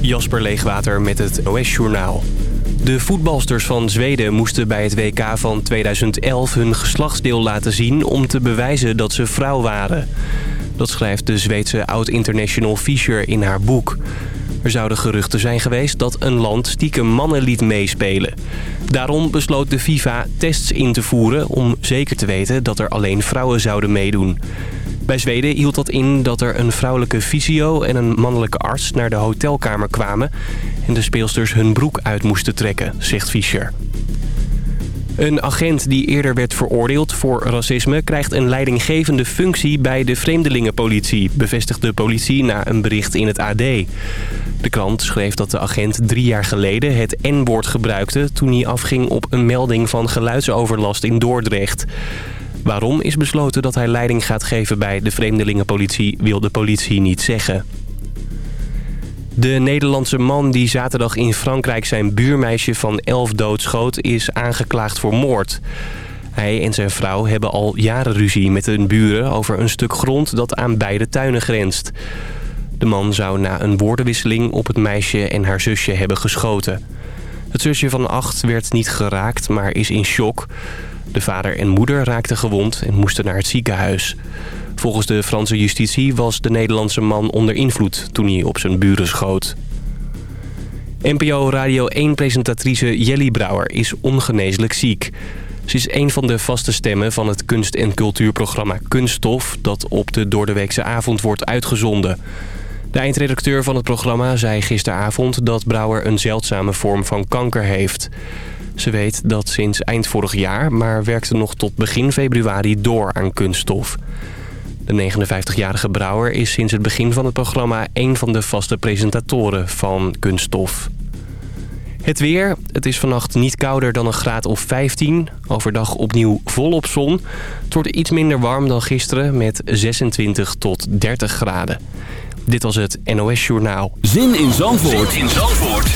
Jasper Leegwater met het OS-journaal. De voetbalsters van Zweden moesten bij het WK van 2011 hun geslachtsdeel laten zien... om te bewijzen dat ze vrouw waren. Dat schrijft de Zweedse oud-international Fischer in haar boek. Er zouden geruchten zijn geweest dat een land stiekem mannen liet meespelen. Daarom besloot de FIFA tests in te voeren om zeker te weten dat er alleen vrouwen zouden meedoen. Bij Zweden hield dat in dat er een vrouwelijke fysio en een mannelijke arts naar de hotelkamer kwamen... en de speelsters hun broek uit moesten trekken, zegt Fischer. Een agent die eerder werd veroordeeld voor racisme... krijgt een leidinggevende functie bij de vreemdelingenpolitie... bevestigt de politie na een bericht in het AD. De krant schreef dat de agent drie jaar geleden het N-woord gebruikte... toen hij afging op een melding van geluidsoverlast in Dordrecht. Waarom is besloten dat hij leiding gaat geven bij de vreemdelingenpolitie... wil de politie niet zeggen. De Nederlandse man die zaterdag in Frankrijk zijn buurmeisje van 11 doodschoot... is aangeklaagd voor moord. Hij en zijn vrouw hebben al jaren ruzie met hun buren... over een stuk grond dat aan beide tuinen grenst. De man zou na een woordenwisseling op het meisje en haar zusje hebben geschoten. Het zusje van acht werd niet geraakt, maar is in shock. De vader en moeder raakten gewond en moesten naar het ziekenhuis. Volgens de Franse justitie was de Nederlandse man onder invloed toen hij op zijn buren schoot. NPO Radio 1-presentatrice Jelly Brouwer is ongeneeslijk ziek. Ze is een van de vaste stemmen van het kunst- en cultuurprogramma Kunststof... dat op de doordeweekse avond wordt uitgezonden. De eindredacteur van het programma zei gisteravond dat Brouwer een zeldzame vorm van kanker heeft. Ze weet dat sinds eind vorig jaar, maar werkte nog tot begin februari door aan kunststof. De 59-jarige Brouwer is sinds het begin van het programma... een van de vaste presentatoren van Kunststof. Het weer. Het is vannacht niet kouder dan een graad of 15. Overdag opnieuw volop zon. Het wordt iets minder warm dan gisteren met 26 tot 30 graden. Dit was het NOS Journaal. Zin in Zandvoort, zin in Zandvoort.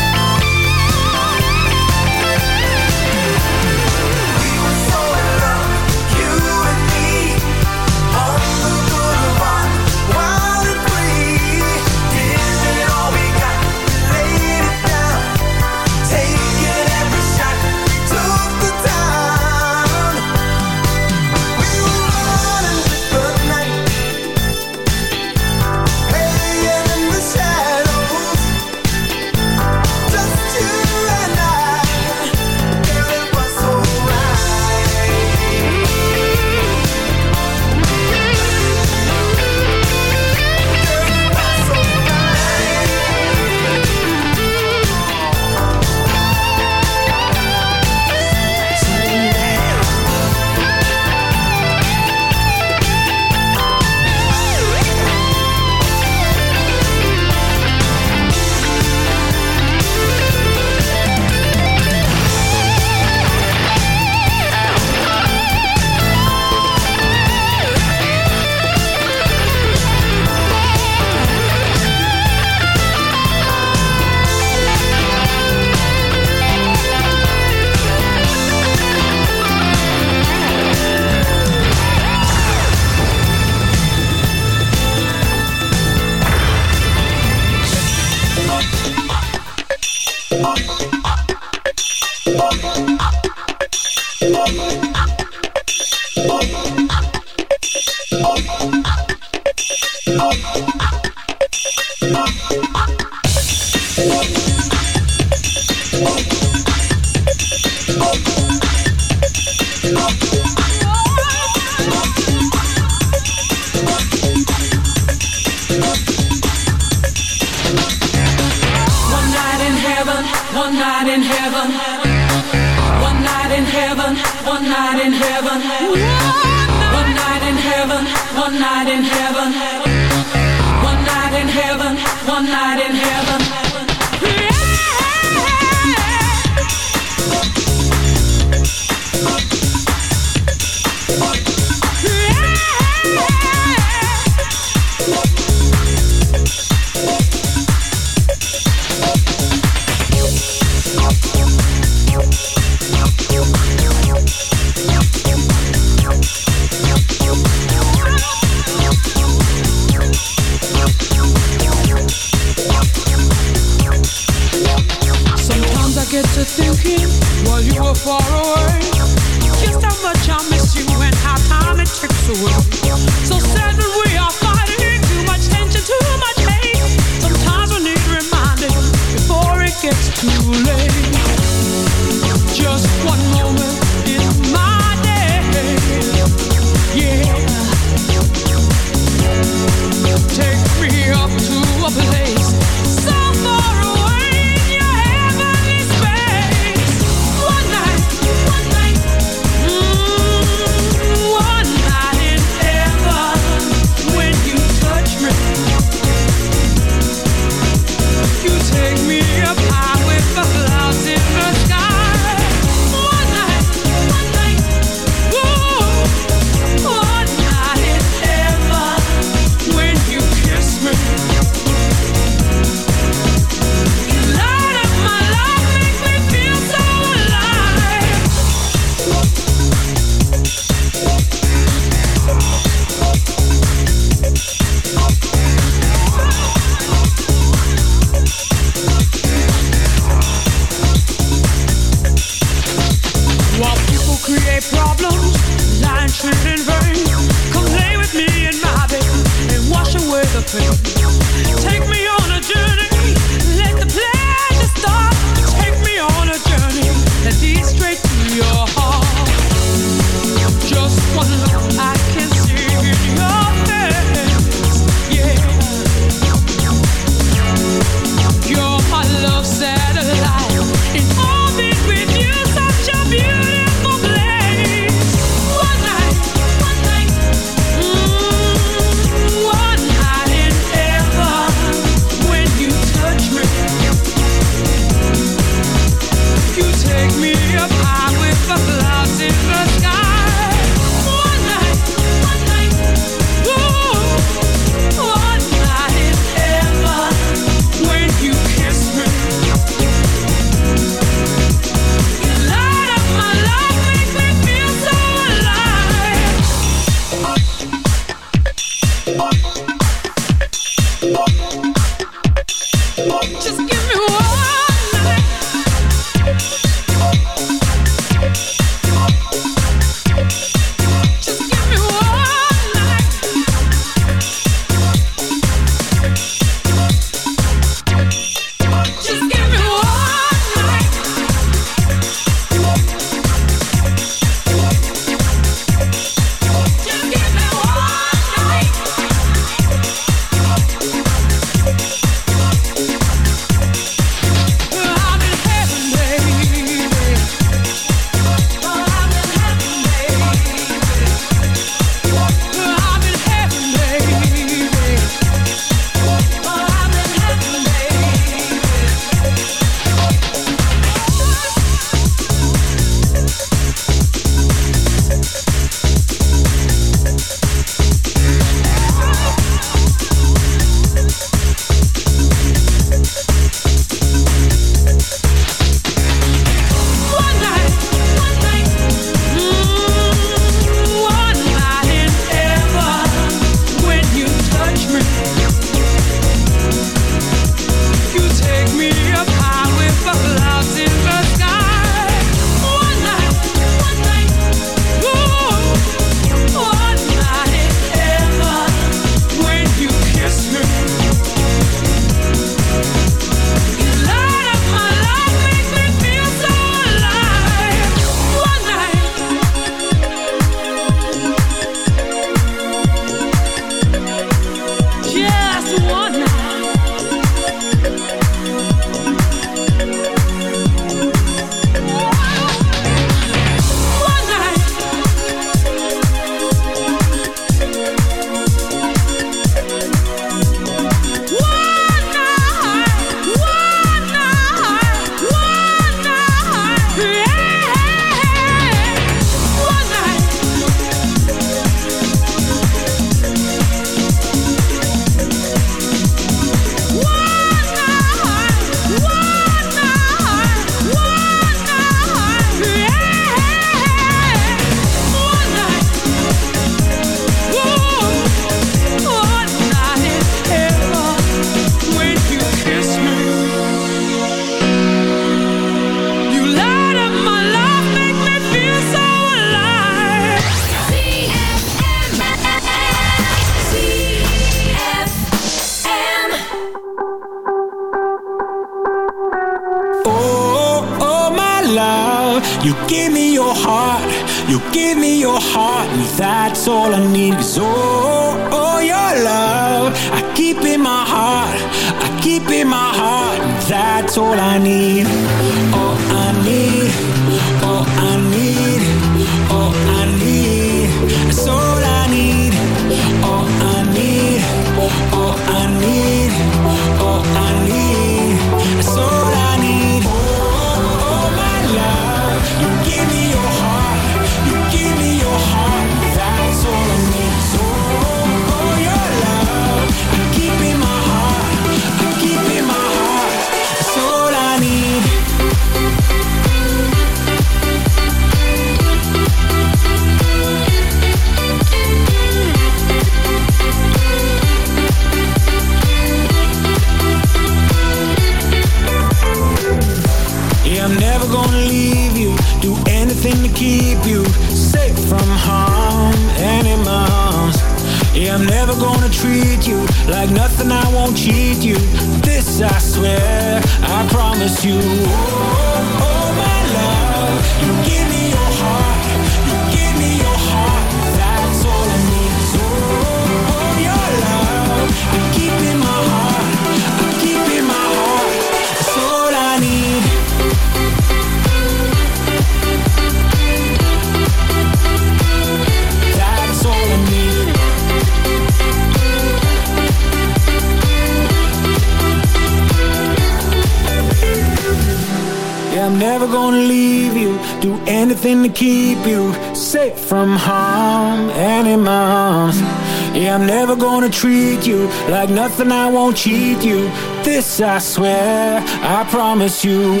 nothing, I won't cheat you. This I swear, I promise you.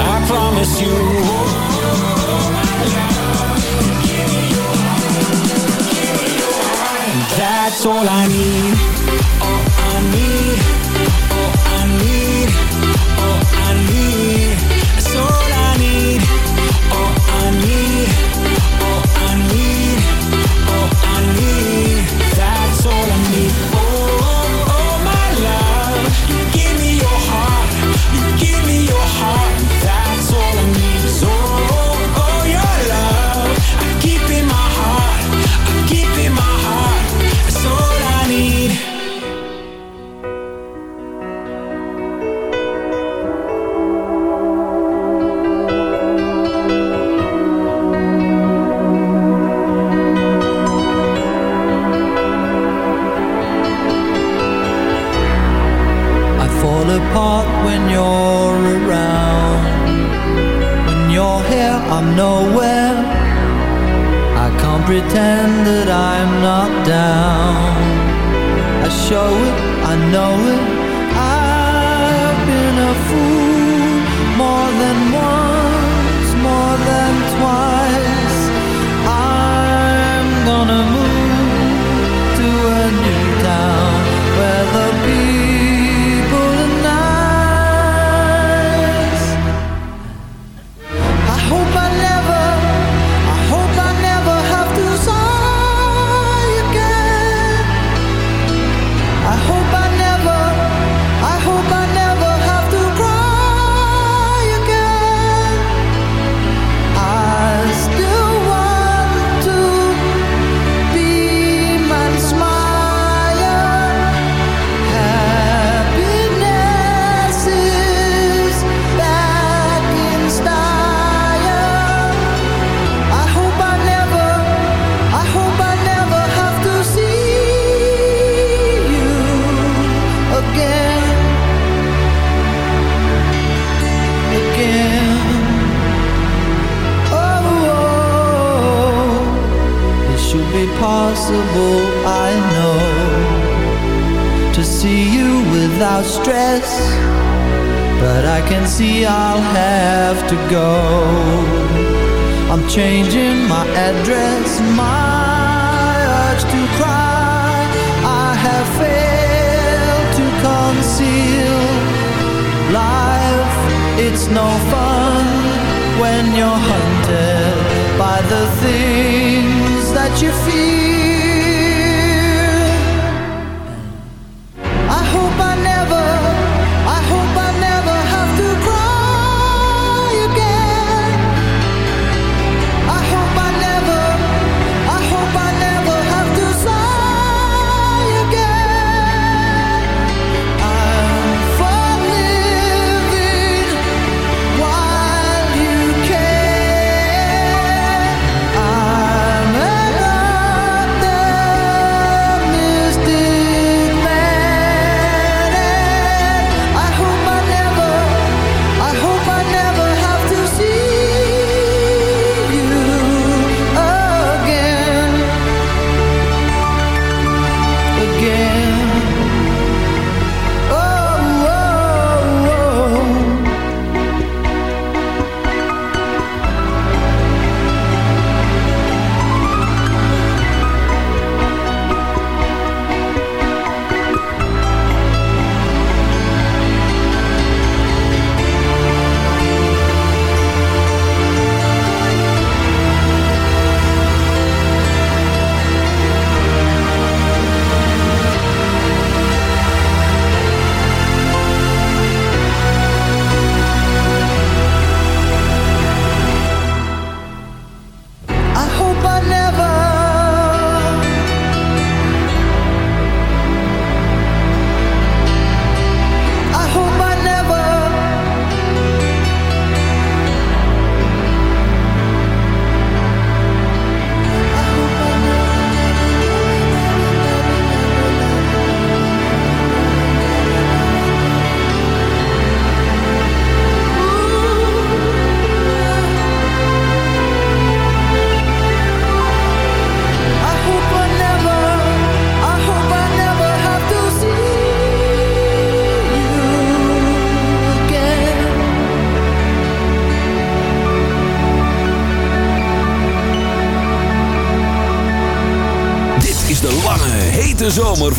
I promise you. That's all I need. snowfall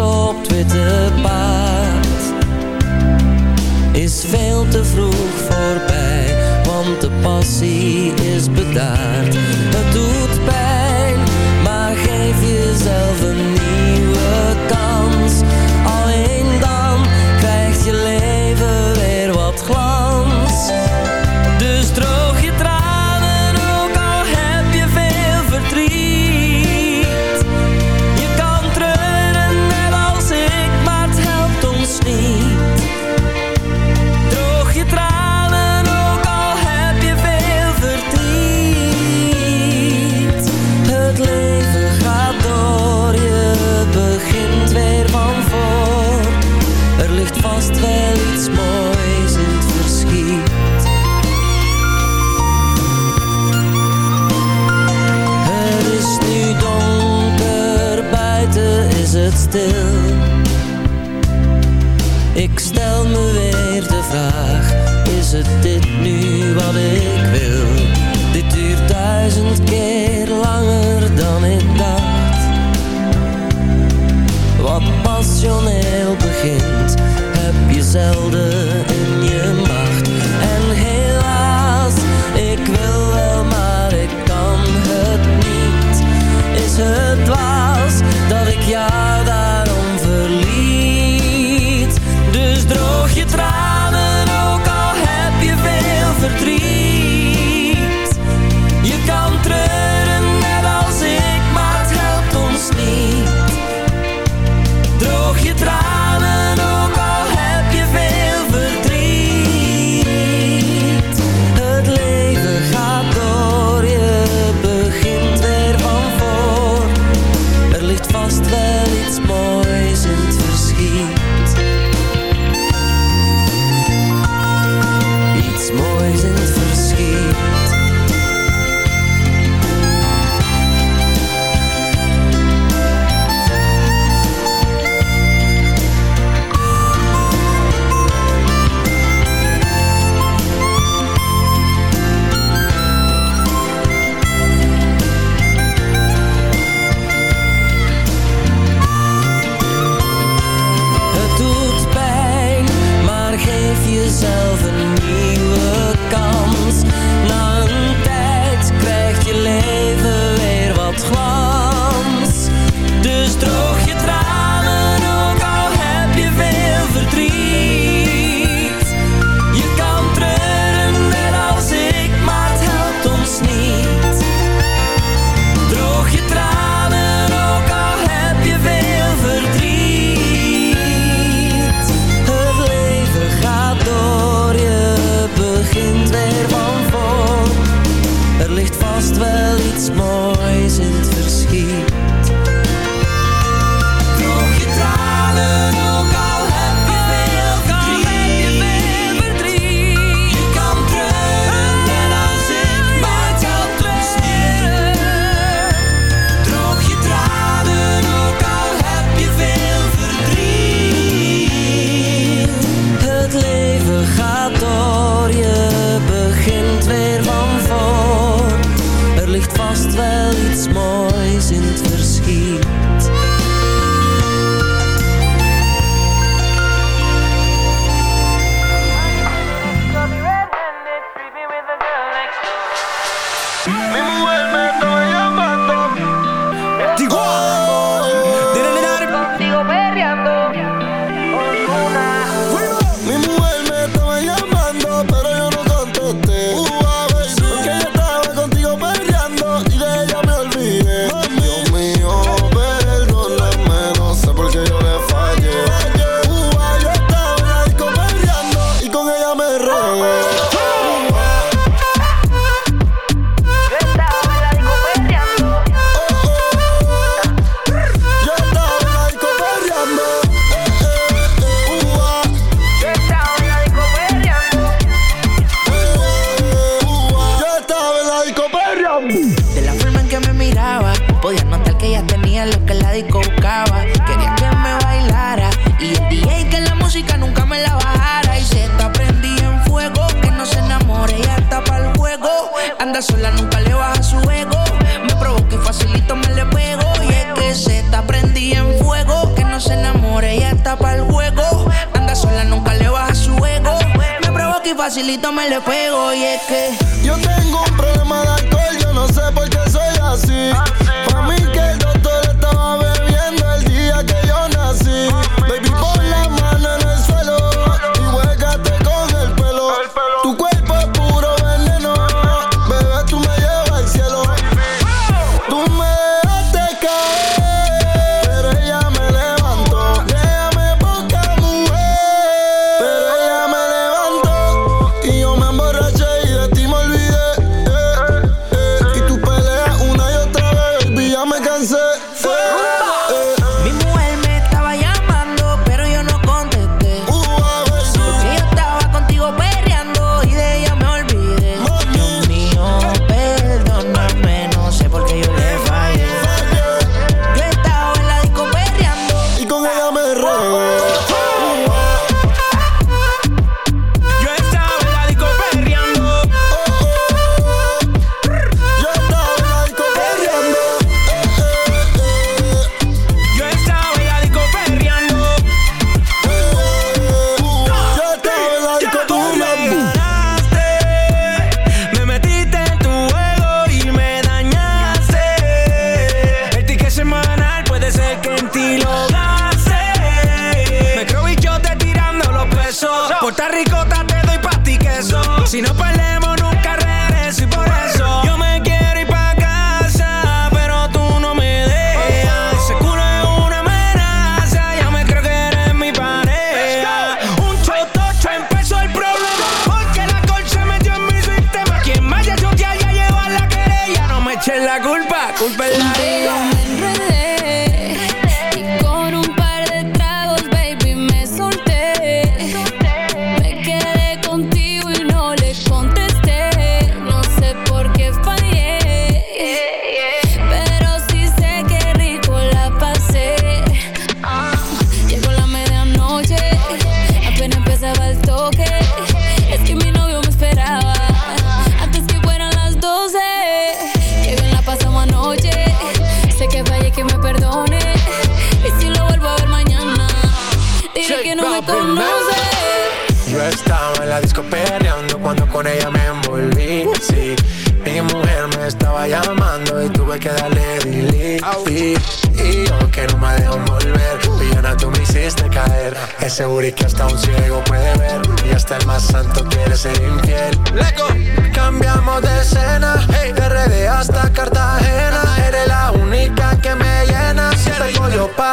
op Twitter.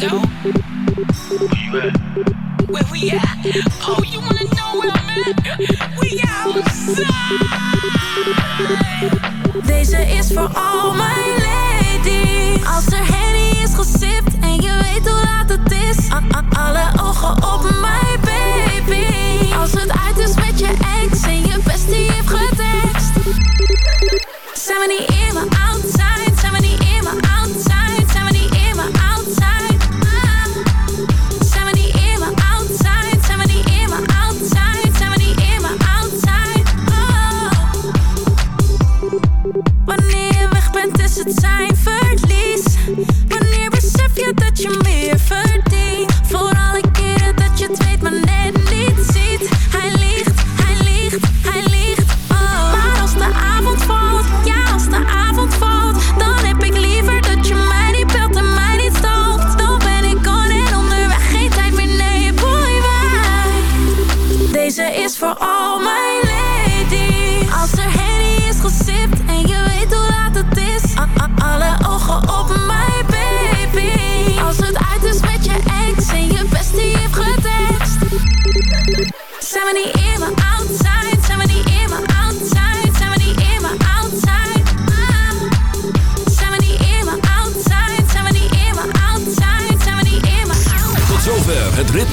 Hello? Where you at? Where we at? Oh, you wanna know where I'm at? We outside. Deze is voor al mijn